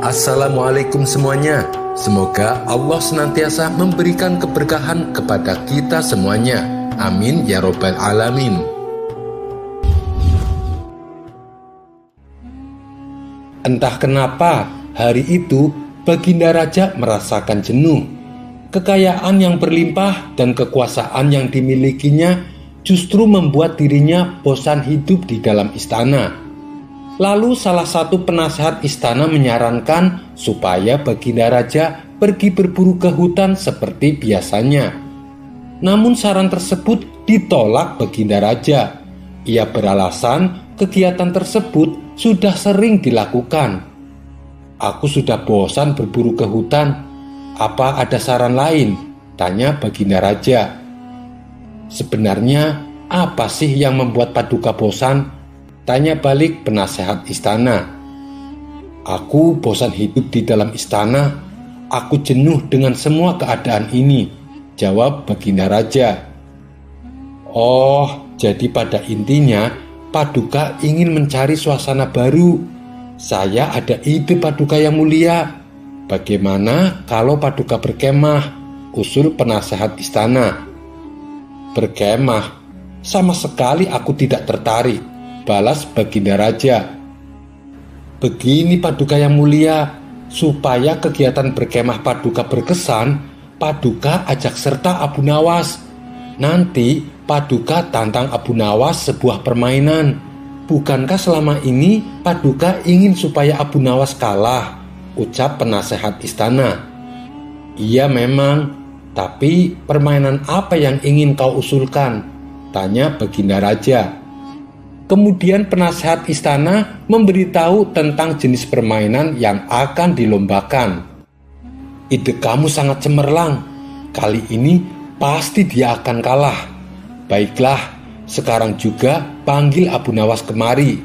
Assalamualaikum semuanya. Semoga Allah senantiasa memberikan keberkahan kepada kita semuanya. Amin ya Robbal 'Alamin. Entah kenapa hari itu Baginda Raja merasakan jenuh. Kekayaan yang berlimpah dan kekuasaan yang dimilikinya justru membuat dirinya bosan hidup di dalam istana. Lalu salah satu penasehat istana menyarankan supaya Baginda Raja pergi berburu ke hutan seperti biasanya. Namun saran tersebut ditolak Baginda Raja. Ia beralasan kegiatan tersebut sudah sering dilakukan. Aku sudah bosan berburu ke hutan. Apa ada saran lain? Tanya Baginda Raja. Sebenarnya apa sih yang membuat Paduka bosan? Tanya balik penasehat istana. Aku bosan hidup di dalam istana. Aku jenuh dengan semua keadaan ini. Jawab Baginda Raja. Oh, jadi pada intinya Paduka ingin mencari suasana baru. Saya ada ide Paduka yang mulia. Bagaimana kalau Paduka berkemah? Usul penasehat istana. Berkemah? Sama sekali aku tidak tertarik balas Baginda Raja. Begini Paduka yang mulia, supaya kegiatan berkemah Paduka berkesan, Paduka ajak serta Abu Nawas. Nanti Paduka tantang Abu Nawas sebuah permainan. Bukankah selama ini Paduka ingin supaya Abu Nawas kalah? Ucap penasehat istana. Iya memang, tapi permainan apa yang ingin kau usulkan? Tanya Baginda Raja. Kemudian penasehat istana memberitahu tentang jenis permainan yang akan dilombakan. Ide kamu sangat cemerlang. Kali ini pasti dia akan kalah. Baiklah, sekarang juga panggil Abu Nawas kemari.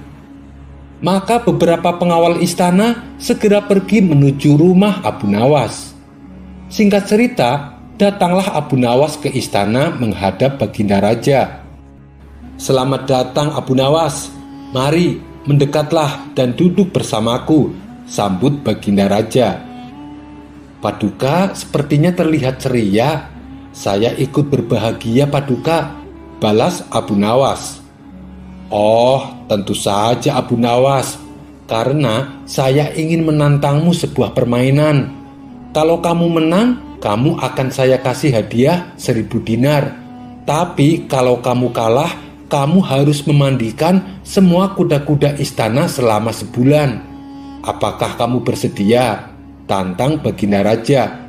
Maka beberapa pengawal istana segera pergi menuju rumah Abu Nawas. Singkat cerita, datanglah Abu Nawas ke istana menghadap Baginda Raja. Selamat datang Abu Nawas. Mari, mendekatlah dan duduk bersamaku, sambut Baginda Raja. Paduka sepertinya terlihat ceria. Saya ikut berbahagia Paduka, balas Abu Nawas. Oh, tentu saja Abu Nawas, karena saya ingin menantangmu sebuah permainan. Kalau kamu menang, kamu akan saya kasih hadiah seribu dinar. Tapi kalau kamu kalah, kamu harus memandikan semua kuda-kuda istana selama sebulan. Apakah kamu bersedia? Tantang Baginda Raja.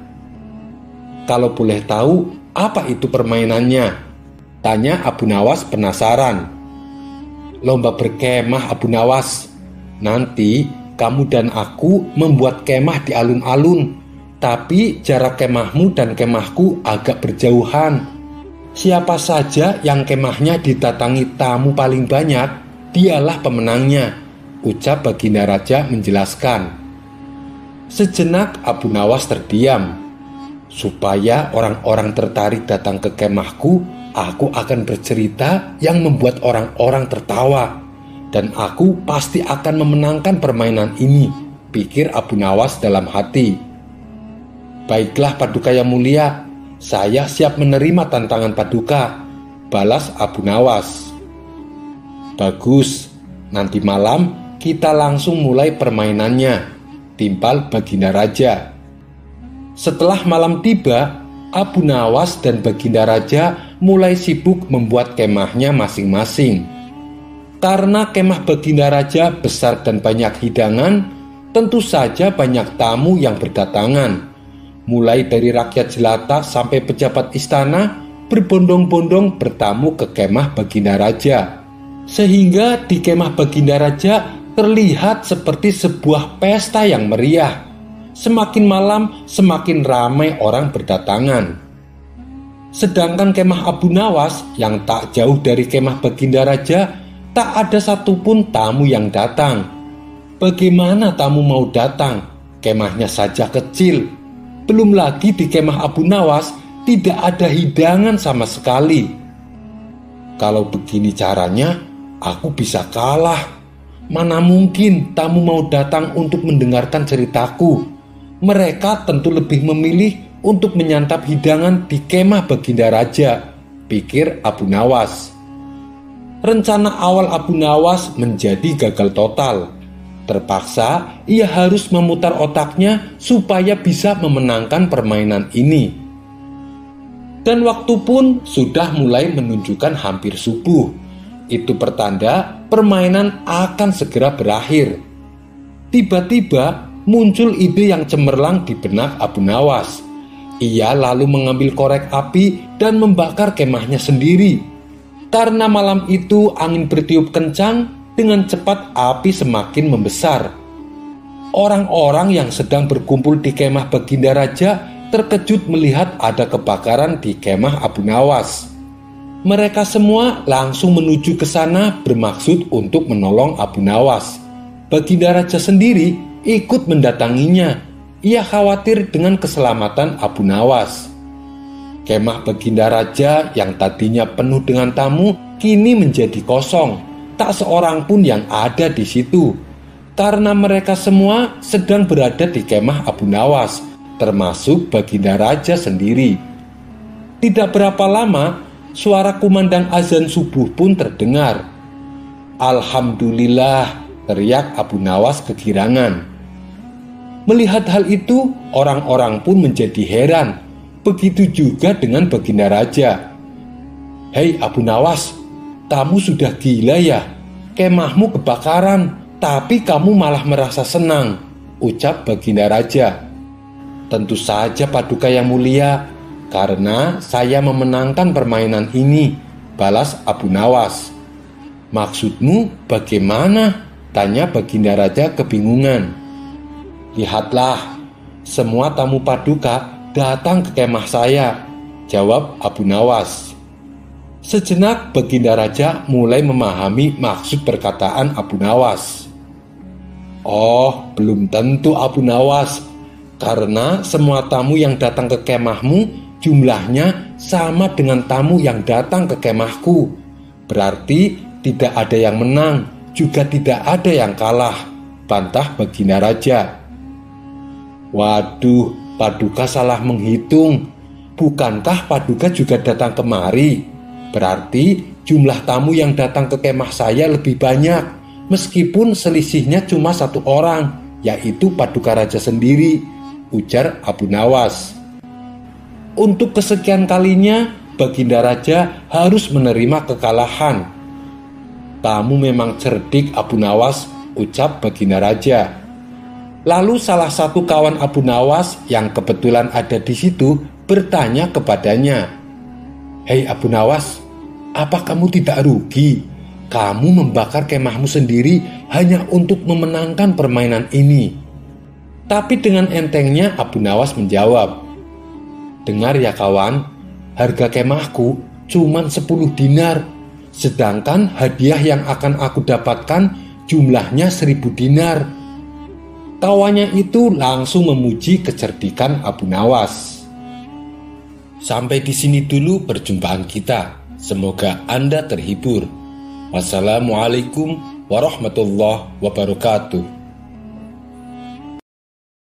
Kalau boleh tahu, apa itu permainannya? Tanya Abu Nawas penasaran. Lomba berkemah Abu Nawas. Nanti kamu dan aku membuat kemah di alun-alun. Tapi jarak kemahmu dan kemahku agak berjauhan Siapa saja yang kemahnya didatangi tamu paling banyak, dialah pemenangnya, ucap Baginda Raja menjelaskan. Sejenak Abu Nawas terdiam. Supaya orang-orang tertarik datang ke kemahku, aku akan bercerita yang membuat orang-orang tertawa. Dan aku pasti akan memenangkan permainan ini, pikir Abu Nawas dalam hati. Baiklah paduka yang mulia, saya siap menerima tantangan paduka, balas Abu Nawas. Bagus, nanti malam kita langsung mulai permainannya, timpal Baginda Raja. Setelah malam tiba, Abu Nawas dan Baginda Raja mulai sibuk membuat kemahnya masing-masing. Karena kemah Baginda Raja besar dan banyak hidangan, tentu saja banyak tamu yang berdatangan mulai dari rakyat jelata sampai pejabat istana berbondong-bondong bertamu ke kemah Baginda Raja. Sehingga di kemah Baginda Raja terlihat seperti sebuah pesta yang meriah. Semakin malam, semakin ramai orang berdatangan. Sedangkan kemah Abu Nawas yang tak jauh dari kemah Baginda Raja, tak ada satupun tamu yang datang. Bagaimana tamu mau datang? Kemahnya saja kecil, belum lagi di kemah Abu Nawas tidak ada hidangan sama sekali. Kalau begini caranya, aku bisa kalah. Mana mungkin tamu mau datang untuk mendengarkan ceritaku? Mereka tentu lebih memilih untuk menyantap hidangan di kemah Baginda Raja, pikir Abu Nawas. Rencana awal Abu Nawas menjadi gagal total. Terpaksa ia harus memutar otaknya supaya bisa memenangkan permainan ini dan waktu pun sudah mulai menunjukkan hampir subuh. Itu pertanda permainan akan segera berakhir. Tiba-tiba muncul ide yang cemerlang di benak Abu Nawas. Ia lalu mengambil korek api dan membakar kemahnya sendiri. Karena malam itu angin bertiup kencang, dengan cepat api semakin membesar. Orang-orang yang sedang berkumpul di kemah Baginda Raja terkejut melihat ada kebakaran di kemah Abu Nawas. Mereka semua langsung menuju ke sana bermaksud untuk menolong Abu Nawas. Baginda Raja sendiri ikut mendatanginya. Ia khawatir dengan keselamatan Abu Nawas. Kemah Baginda Raja yang tadinya penuh dengan tamu kini menjadi kosong. Tak seorang pun yang ada di situ. Karena mereka semua sedang berada di kemah Abu Nawas termasuk Baginda Raja sendiri. Tidak berapa lama, suara kumandang azan subuh pun terdengar. Alhamdulillah, teriak Abu Nawas kegirangan. Melihat hal itu, orang-orang pun menjadi heran. Begitu juga dengan Baginda Raja. Hei Abu Nawas, kamu sudah gila ya? Kemahmu kebakaran, tapi kamu malah merasa senang, ucap Baginda Raja. Tentu saja Paduka yang mulia, karena saya memenangkan permainan ini, balas Abu Nawas. Maksudmu bagaimana? Tanya Baginda Raja kebingungan. Lihatlah, semua tamu Paduka datang ke kemah saya, jawab Abu Nawas. Sejenak Baginda Raja mulai memahami maksud perkataan Abu Nawas. Oh, belum tentu Abu Nawas karena semua tamu yang datang ke kemahmu jumlahnya sama dengan tamu yang datang ke kemahku. Berarti tidak ada yang menang, juga tidak ada yang kalah. Bantah Baginda Raja. Waduh, Paduka salah menghitung. Bukankah Paduka juga datang kemari? Berarti jumlah tamu yang datang ke kemah saya lebih banyak, meskipun selisihnya cuma satu orang, yaitu Paduka Raja sendiri ujar Abu Nawas. Untuk kesekian kalinya, Baginda Raja harus menerima kekalahan. Kamu memang cerdik Abu Nawas, ucap Baginda Raja. Lalu salah satu kawan Abu Nawas yang kebetulan ada di situ bertanya kepadanya, Hei Abu Nawas, apa kamu tidak rugi? Kamu membakar kemahmu sendiri hanya untuk memenangkan permainan ini. Tapi dengan entengnya Abu Nawas menjawab, Dengar ya kawan, harga kemahku cuma 10 dinar, sedangkan hadiah yang akan aku dapatkan jumlahnya 1000 dinar. Kawannya itu langsung memuji kecerdikan Abu Nawas. Sampai di sini dulu perjumpaan kita. Semoga Anda terhibur. Wassalamualaikum warahmatullahi wabarakatuh.